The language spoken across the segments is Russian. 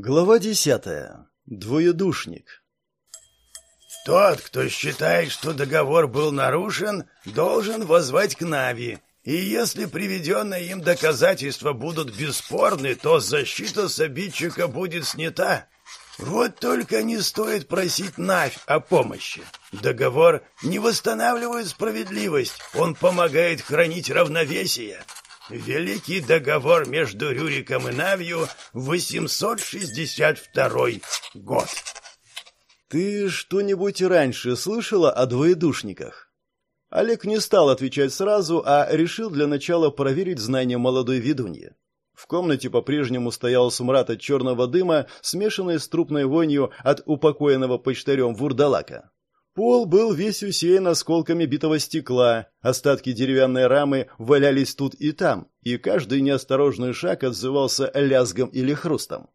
Глава десятая. Двоедушник. Тот, кто считает, что договор был нарушен, должен воззвать к Нави. И если приведенные им доказательства будут бесспорны, то защита с обидчика будет снята. Вот только не стоит просить Навь о помощи. Договор не восстанавливает справедливость, он помогает хранить равновесие. Великий договор между Рюриком и Навью, 862 год. Ты что-нибудь раньше слышала о двоедушниках? Олег не стал отвечать сразу, а решил для начала проверить знания молодой ведуньи. В комнате по-прежнему стоял смрад от черного дыма, смешанный с трупной вонью от упокоенного почтарем вурдалака. Пол был весь усеян осколками битого стекла, остатки деревянной рамы валялись тут и там, и каждый неосторожный шаг отзывался лязгом или хрустом.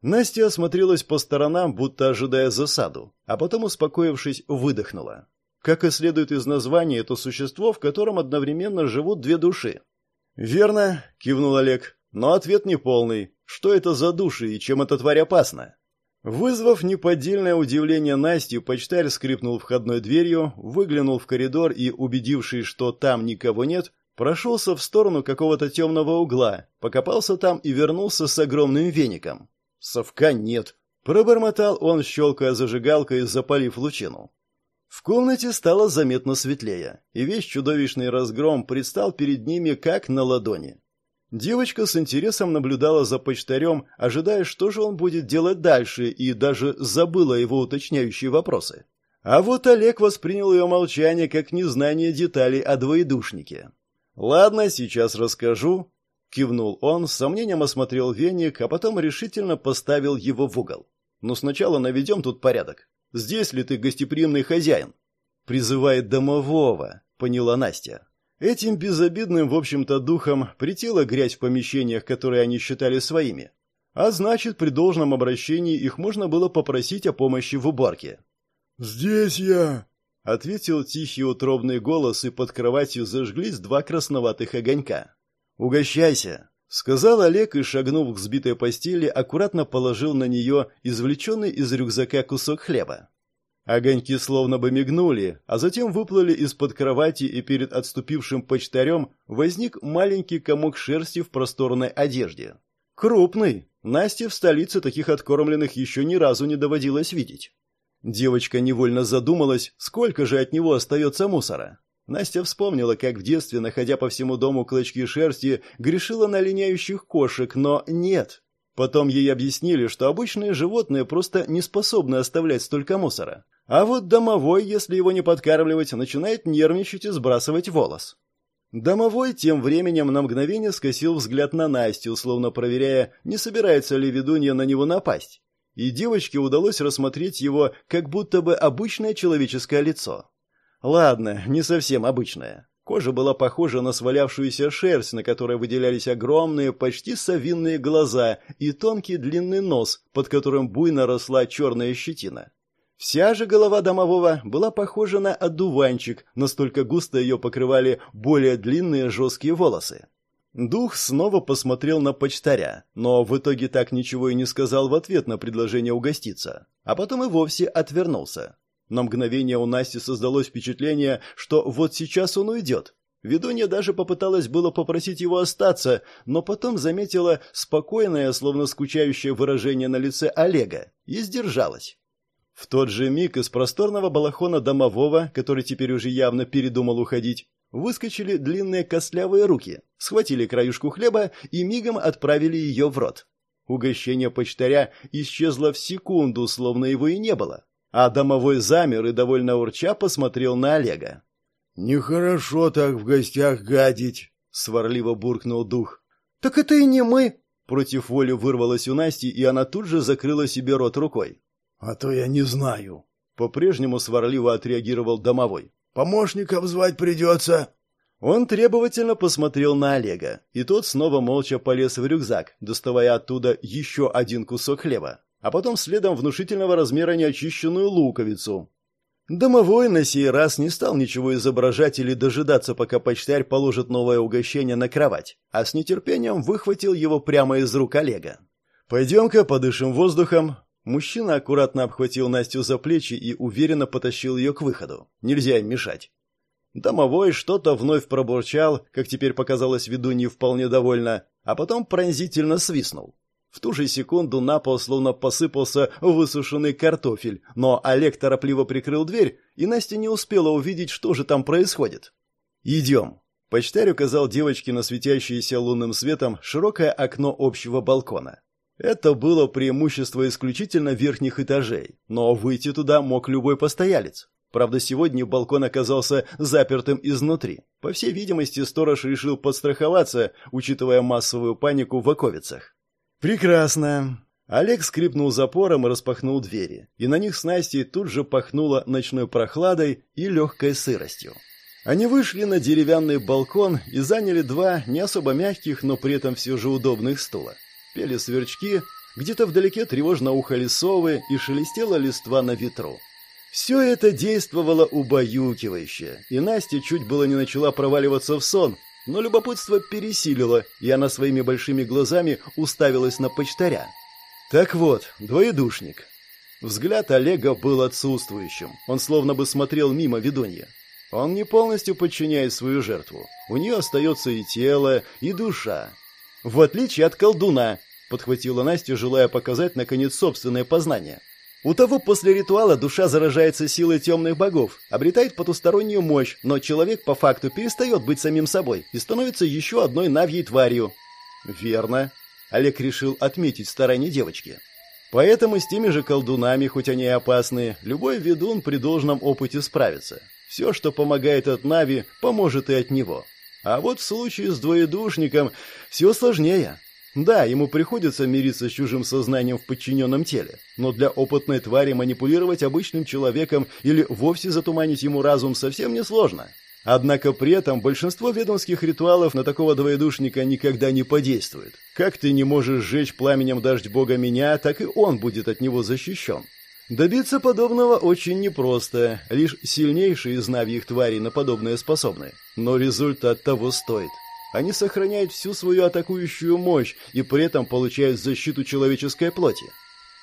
Настя осмотрелась по сторонам, будто ожидая засаду, а потом, успокоившись, выдохнула. Как и следует из названия, это существо, в котором одновременно живут две души. «Верно», — кивнул Олег, — «но ответ неполный. Что это за души и чем эта тварь опасна?» Вызвав неподдельное удивление Насти, почтарь скрипнул входной дверью, выглянул в коридор и, убедившись, что там никого нет, прошелся в сторону какого-то темного угла, покопался там и вернулся с огромным веником. «Совка нет», — пробормотал он, щелкая зажигалкой, запалив лучину. В комнате стало заметно светлее, и весь чудовищный разгром предстал перед ними как на ладони. Девочка с интересом наблюдала за почтарем, ожидая, что же он будет делать дальше, и даже забыла его уточняющие вопросы. А вот Олег воспринял ее молчание как незнание деталей о двоедушнике. «Ладно, сейчас расскажу», — кивнул он, с сомнением осмотрел веник, а потом решительно поставил его в угол. «Но сначала наведем тут порядок. Здесь ли ты гостеприимный хозяин?» «Призывает домового», — поняла Настя. Этим безобидным, в общем-то, духом притила грязь в помещениях, которые они считали своими. А значит, при должном обращении их можно было попросить о помощи в уборке. «Здесь я!» — ответил тихий утробный голос, и под кроватью зажглись два красноватых огонька. «Угощайся!» — сказал Олег и, шагнув к сбитой постели, аккуратно положил на нее извлеченный из рюкзака кусок хлеба. Огоньки словно бы мигнули, а затем выплыли из-под кровати, и перед отступившим почтарем возник маленький комок шерсти в просторной одежде. Крупный. Насте в столице таких откормленных еще ни разу не доводилось видеть. Девочка невольно задумалась, сколько же от него остается мусора. Настя вспомнила, как в детстве, находя по всему дому клочки шерсти, грешила на линяющих кошек, но нет. Потом ей объяснили, что обычные животные просто не способны оставлять столько мусора. А вот домовой, если его не подкармливать, начинает нервничать и сбрасывать волос. Домовой тем временем на мгновение скосил взгляд на Настю, условно проверяя, не собирается ли ведунья на него напасть. И девочке удалось рассмотреть его как будто бы обычное человеческое лицо. Ладно, не совсем обычное. Кожа была похожа на свалявшуюся шерсть, на которой выделялись огромные, почти совинные глаза и тонкий длинный нос, под которым буйно росла черная щетина. Вся же голова домового была похожа на одуванчик, настолько густо ее покрывали более длинные жесткие волосы. Дух снова посмотрел на почтаря, но в итоге так ничего и не сказал в ответ на предложение угоститься, а потом и вовсе отвернулся. На мгновение у Насти создалось впечатление, что вот сейчас он уйдет. Ведунья даже попыталась было попросить его остаться, но потом заметила спокойное, словно скучающее выражение на лице Олега и сдержалась. В тот же миг из просторного балахона домового, который теперь уже явно передумал уходить, выскочили длинные костлявые руки, схватили краюшку хлеба и мигом отправили ее в рот. Угощение почтаря исчезло в секунду, словно его и не было, а домовой замер и довольно урча посмотрел на Олега. «Нехорошо так в гостях гадить», — сварливо буркнул дух. «Так это и не мы!» Против воли вырвалась у Насти, и она тут же закрыла себе рот рукой. «А то я не знаю», — по-прежнему сварливо отреагировал домовой. «Помощников звать придется». Он требовательно посмотрел на Олега, и тот снова молча полез в рюкзак, доставая оттуда еще один кусок хлеба, а потом следом внушительного размера неочищенную луковицу. Домовой на сей раз не стал ничего изображать или дожидаться, пока почтарь положит новое угощение на кровать, а с нетерпением выхватил его прямо из рук Олега. «Пойдем-ка подышим воздухом». Мужчина аккуратно обхватил Настю за плечи и уверенно потащил ее к выходу. Нельзя им мешать. Домовой что-то вновь пробурчал, как теперь показалось ведунье вполне довольно, а потом пронзительно свистнул. В ту же секунду на пол словно посыпался высушенный картофель, но Олег торопливо прикрыл дверь, и Настя не успела увидеть, что же там происходит. «Идем». Почтарь указал девочке на светящееся лунным светом широкое окно общего балкона. Это было преимущество исключительно верхних этажей, но выйти туда мог любой постоялец. Правда, сегодня балкон оказался запертым изнутри. По всей видимости, сторож решил подстраховаться, учитывая массовую панику в оковицах. «Прекрасно!» Олег скрипнул запором и распахнул двери, и на них с Настей тут же пахнуло ночной прохладой и легкой сыростью. Они вышли на деревянный балкон и заняли два не особо мягких, но при этом все же удобных стула. Пели сверчки, где-то вдалеке тревожно ухали совы и шелестела листва на ветру. Все это действовало убаюкивающе, и Настя чуть было не начала проваливаться в сон, но любопытство пересилило, и она своими большими глазами уставилась на почтаря. Так вот, двоедушник. Взгляд Олега был отсутствующим. Он словно бы смотрел мимо ведунья. Он не полностью подчиняет свою жертву. У нее остается и тело, и душа. В отличие от колдуна, подхватила Настя, желая показать, наконец, собственное познание. У того после ритуала душа заражается силой темных богов, обретает потустороннюю мощь, но человек по факту перестает быть самим собой и становится еще одной навьей тварью. Верно. Олег решил отметить старание девочки. Поэтому с теми же колдунами, хоть они и опасные, любой ведун при должном опыте справится. Все, что помогает от Нави, поможет и от него. А вот в случае с двоедушником все сложнее. Да, ему приходится мириться с чужим сознанием в подчиненном теле, но для опытной твари манипулировать обычным человеком или вовсе затуманить ему разум совсем несложно. Однако при этом большинство ведомских ритуалов на такого двоедушника никогда не подействует. Как ты не можешь сжечь пламенем дождь бога меня, так и он будет от него защищен. Добиться подобного очень непросто, лишь сильнейшие из навьих тварей на подобное способны, но результат того стоит. Они сохраняют всю свою атакующую мощь и при этом получают защиту человеческой плоти.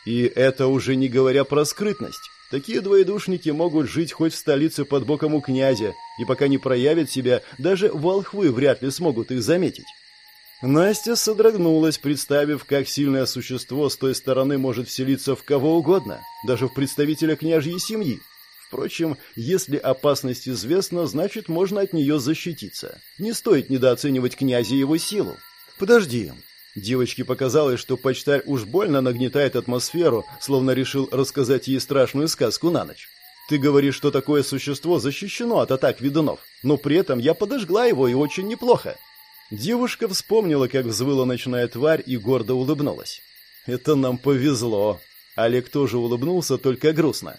И это уже не говоря про скрытность. Такие двоедушники могут жить хоть в столице под боком у князя, и пока не проявят себя, даже волхвы вряд ли смогут их заметить. Настя содрогнулась, представив, как сильное существо с той стороны может вселиться в кого угодно, даже в представителя княжьей семьи. Впрочем, если опасность известна, значит, можно от нее защититься. Не стоит недооценивать князя и его силу. Подожди. Девочке показалось, что почтарь уж больно нагнетает атмосферу, словно решил рассказать ей страшную сказку на ночь. Ты говоришь, что такое существо защищено от атак ведунов, но при этом я подожгла его и очень неплохо. Девушка вспомнила, как взвыла ночная тварь и гордо улыбнулась. Это нам повезло. Олег тоже улыбнулся, только грустно.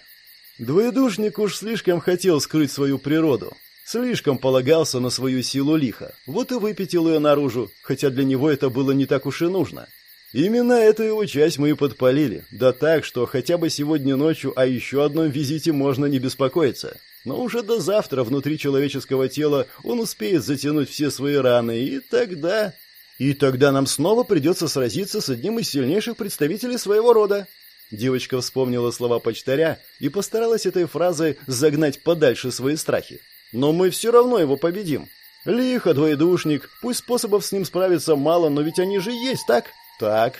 Двоедушник уж слишком хотел скрыть свою природу. Слишком полагался на свою силу лиха. Вот и выпятил ее наружу, хотя для него это было не так уж и нужно. Именно эту его часть мы и подпалили. Да так, что хотя бы сегодня ночью о еще одном визите можно не беспокоиться. Но уже до завтра внутри человеческого тела он успеет затянуть все свои раны, и тогда... И тогда нам снова придется сразиться с одним из сильнейших представителей своего рода. Девочка вспомнила слова почтаря и постаралась этой фразой загнать подальше свои страхи. «Но мы все равно его победим. Лихо, двоедушник, пусть способов с ним справиться мало, но ведь они же есть, так?» «Так».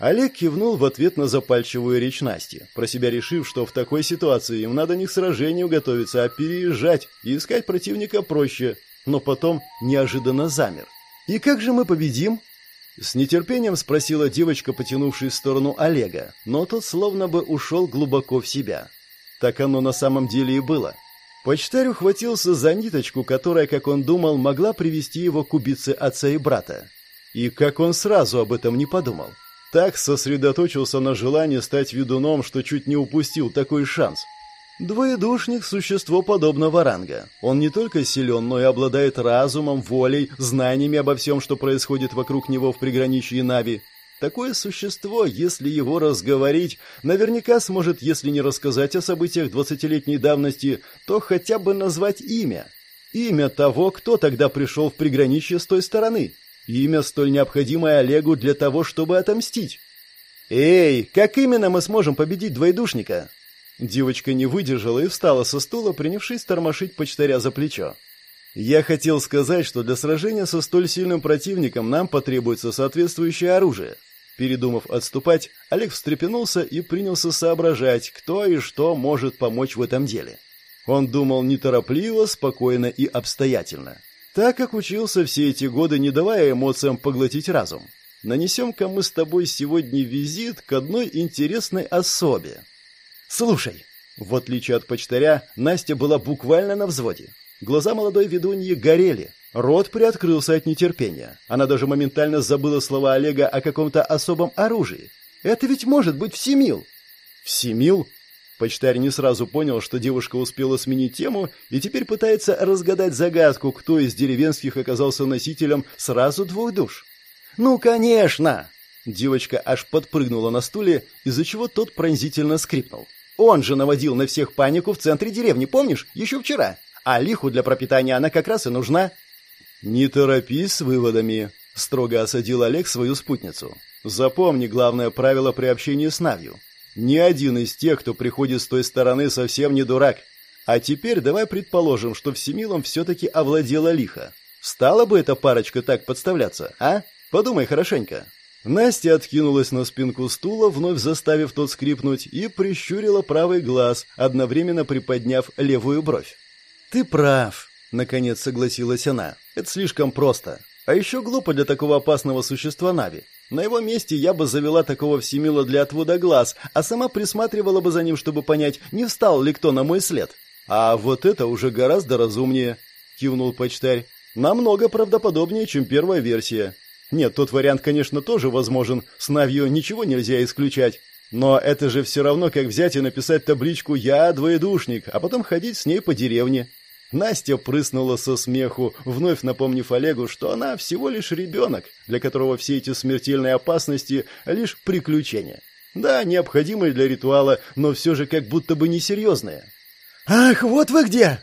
Олег кивнул в ответ на запальчивую речь Насти, про себя решив, что в такой ситуации им надо не к сражению готовиться, а переезжать и искать противника проще, но потом неожиданно замер. «И как же мы победим?» С нетерпением спросила девочка, потянувшись в сторону Олега, но тот словно бы ушел глубоко в себя. Так оно на самом деле и было. Почтарь ухватился за ниточку, которая, как он думал, могла привести его к убийце отца и брата. И как он сразу об этом не подумал. Так сосредоточился на желании стать ведуном, что чуть не упустил такой шанс – Двоедушник – существо подобного ранга. Он не только силен, но и обладает разумом, волей, знаниями обо всем, что происходит вокруг него в приграничье Нави. Такое существо, если его разговорить, наверняка сможет, если не рассказать о событиях двадцатилетней давности, то хотя бы назвать имя. Имя того, кто тогда пришел в приграничье с той стороны. Имя, столь необходимое Олегу для того, чтобы отомстить. «Эй, как именно мы сможем победить двоедушника?» Девочка не выдержала и встала со стула, принявшись тормошить почтаря за плечо. «Я хотел сказать, что для сражения со столь сильным противником нам потребуется соответствующее оружие». Передумав отступать, Олег встрепенулся и принялся соображать, кто и что может помочь в этом деле. Он думал неторопливо, спокойно и обстоятельно. Так как учился все эти годы, не давая эмоциям поглотить разум. Нанесем-ка мы с тобой сегодня визит к одной интересной особе. Слушай, в отличие от почтаря, Настя была буквально на взводе. Глаза молодой ведуньи горели, рот приоткрылся от нетерпения. Она даже моментально забыла слова Олега о каком-то особом оружии. Это ведь может быть Всемил. Всемил? Почтарь не сразу понял, что девушка успела сменить тему и теперь пытается разгадать загадку, кто из деревенских оказался носителем сразу двух душ. «Ну, конечно!» Девочка аж подпрыгнула на стуле, из-за чего тот пронзительно скрипнул. «Он же наводил на всех панику в центре деревни, помнишь? Еще вчера. А лиху для пропитания она как раз и нужна». «Не торопись с выводами», — строго осадил Олег свою спутницу. «Запомни главное правило при общении с Навью. Ни один из тех, кто приходит с той стороны, совсем не дурак. А теперь давай предположим, что Всемилом все-таки овладела лиха. Стала бы эта парочка так подставляться, а?» Подумай хорошенько». Настя откинулась на спинку стула, вновь заставив тот скрипнуть, и прищурила правый глаз, одновременно приподняв левую бровь. «Ты прав», — наконец согласилась она. «Это слишком просто. А еще глупо для такого опасного существа Нави. На его месте я бы завела такого всемила для отвода глаз, а сама присматривала бы за ним, чтобы понять, не встал ли кто на мой след. А вот это уже гораздо разумнее», — кивнул почтарь. «Намного правдоподобнее, чем первая версия. Нет, тот вариант, конечно, тоже возможен. С Навью ничего нельзя исключать. Но это же все равно, как взять и написать табличку «Я двоедушник», а потом ходить с ней по деревне. Настя прыснула со смеху, вновь напомнив Олегу, что она всего лишь ребенок, для которого все эти смертельные опасности — лишь приключения. Да, необходимые для ритуала, но все же как будто бы несерьезные. «Ах, вот вы где!»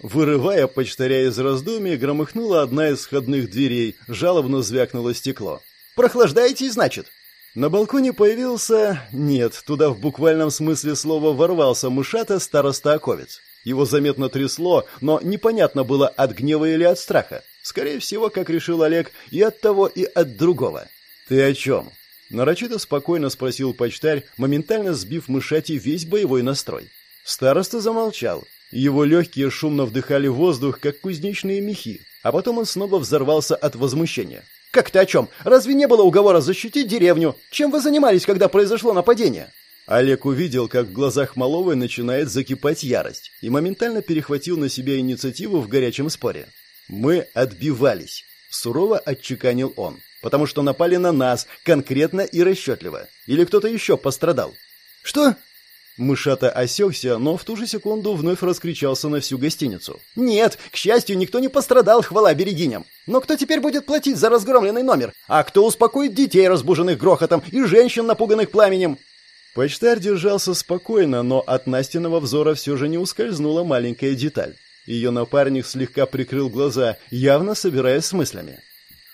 Вырывая почтаря из раздумий, громыхнула одна из входных дверей, жалобно звякнуло стекло. «Прохлаждаетесь, значит?» На балконе появился... Нет, туда в буквальном смысле слова ворвался мышата староста-оковец. Его заметно трясло, но непонятно было, от гнева или от страха. Скорее всего, как решил Олег, и от того, и от другого. «Ты о чем?» Нарочито спокойно спросил почтарь, моментально сбив мышати весь боевой настрой. Староста замолчал, его легкие шумно вдыхали воздух, как кузнечные мехи, а потом он снова взорвался от возмущения. «Как ты о чем? Разве не было уговора защитить деревню? Чем вы занимались, когда произошло нападение?» Олег увидел, как в глазах Маловой начинает закипать ярость, и моментально перехватил на себя инициативу в горячем споре. «Мы отбивались», — сурово отчеканил он, «потому что напали на нас, конкретно и расчетливо. Или кто-то еще пострадал». «Что? Мышата осекся, но в ту же секунду вновь раскричался на всю гостиницу. «Нет, к счастью, никто не пострадал, хвала берегиням. Но кто теперь будет платить за разгромленный номер? А кто успокоит детей, разбуженных грохотом, и женщин, напуганных пламенем?» Почтарь держался спокойно, но от Настиного взора все же не ускользнула маленькая деталь. Ее напарник слегка прикрыл глаза, явно собираясь с мыслями.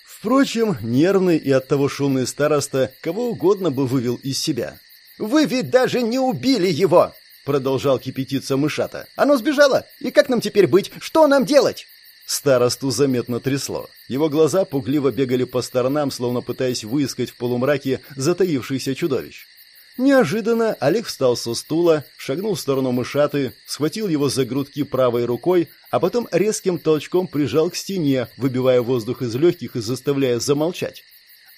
Впрочем, нервный и оттого шумный староста кого угодно бы вывел из себя. «Вы ведь даже не убили его!» Продолжал кипятиться мышата. «Оно сбежало! И как нам теперь быть? Что нам делать?» Старосту заметно трясло. Его глаза пугливо бегали по сторонам, словно пытаясь выискать в полумраке затаившихся чудовищ. Неожиданно Олег встал со стула, шагнул в сторону мышаты, схватил его за грудки правой рукой, а потом резким толчком прижал к стене, выбивая воздух из легких и заставляя замолчать.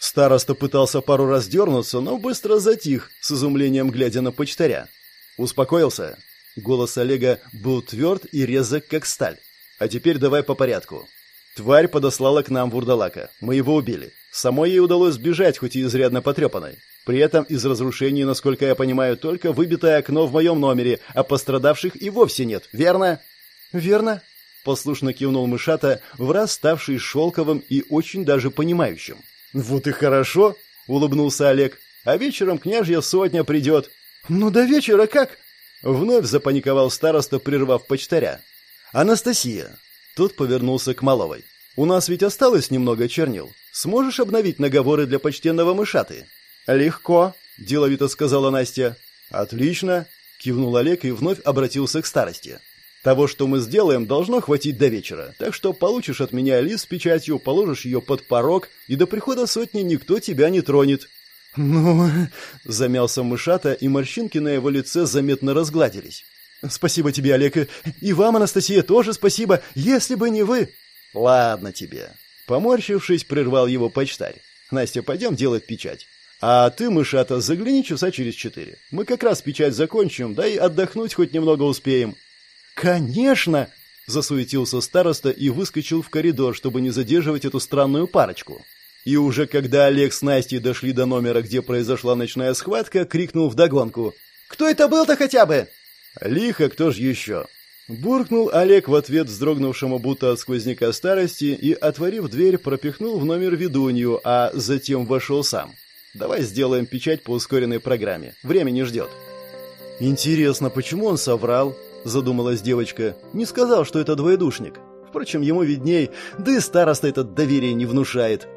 Староста пытался пару раз дернуться, но быстро затих, с изумлением глядя на почтаря. «Успокоился?» Голос Олега был тверд и резок, как сталь. «А теперь давай по порядку. Тварь подослала к нам вурдалака. Мы его убили. Самой ей удалось сбежать, хоть и изрядно потрепанной. При этом из разрушений, насколько я понимаю, только выбитое окно в моем номере, а пострадавших и вовсе нет. Верно?» «Верно», — послушно кивнул мышата, в раз ставший шелковым и очень даже понимающим. «Вот и хорошо», — улыбнулся Олег. «А вечером княжья сотня придет». «Ну до вечера как?» Вновь запаниковал староста, прервав почтаря. «Анастасия!» Тут повернулся к Маловой. «У нас ведь осталось немного чернил. Сможешь обновить наговоры для почтенного мышаты?» «Легко», — деловито сказала Настя. «Отлично!» — кивнул Олег и вновь обратился к старости. «Того, что мы сделаем, должно хватить до вечера, так что получишь от меня лист с печатью, положишь ее под порог, и до прихода сотни никто тебя не тронет». «Ну...» — замялся мышата, и морщинки на его лице заметно разгладились. «Спасибо тебе, Олег, и вам, Анастасия, тоже спасибо, если бы не вы...» «Ладно тебе». Поморщившись, прервал его почтарь. «Настя, пойдем делать печать. А ты, мышата, загляни часа через четыре. Мы как раз печать закончим, да и отдохнуть хоть немного успеем». «Конечно!» — засуетился староста и выскочил в коридор, чтобы не задерживать эту странную парочку. И уже когда Олег с Настей дошли до номера, где произошла ночная схватка, крикнул вдогонку. «Кто это был-то хотя бы?» «Лихо, кто ж еще?» Буркнул Олег в ответ вздрогнувшему будто от сквозняка старости и, отворив дверь, пропихнул в номер ведунью, а затем вошел сам. «Давай сделаем печать по ускоренной программе. Время не ждет». «Интересно, почему он соврал?» – задумалась девочка. «Не сказал, что это двоедушник. Впрочем, ему видней, да и староста этот доверие не внушает».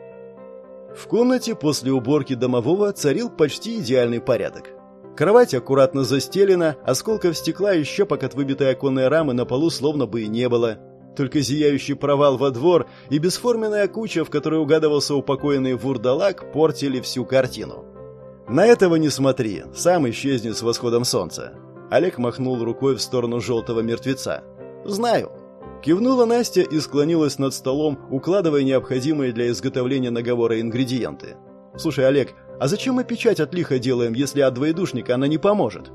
В комнате после уборки домового царил почти идеальный порядок. Кровать аккуратно застелена, осколков стекла и щепок от выбитой оконной рамы на полу словно бы и не было. Только зияющий провал во двор и бесформенная куча, в которой угадывался упокоенный вурдалак, портили всю картину. «На этого не смотри, сам исчезнет с восходом солнца». Олег махнул рукой в сторону желтого мертвеца. «Знаю. Кивнула Настя и склонилась над столом, укладывая необходимые для изготовления наговора ингредиенты. «Слушай, Олег, а зачем мы печать от лиха делаем, если от двоедушника она не поможет?»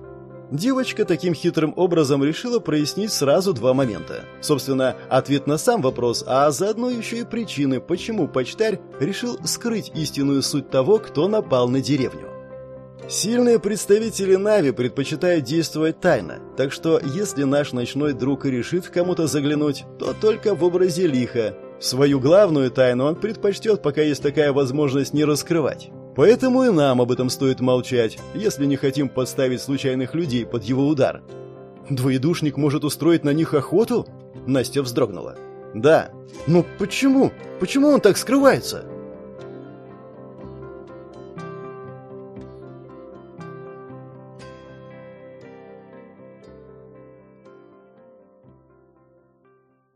Девочка таким хитрым образом решила прояснить сразу два момента. Собственно, ответ на сам вопрос, а заодно еще и причины, почему почтарь решил скрыть истинную суть того, кто напал на деревню. Сильные представители Нави предпочитают действовать тайно, так что если наш ночной друг и решит кому-то заглянуть, то только в образе лиха. Свою главную тайну он предпочтет, пока есть такая возможность, не раскрывать. Поэтому и нам об этом стоит молчать, если не хотим подставить случайных людей под его удар. «Двоедушник может устроить на них охоту?» Настя вздрогнула. «Да». «Но почему? Почему он так скрывается?»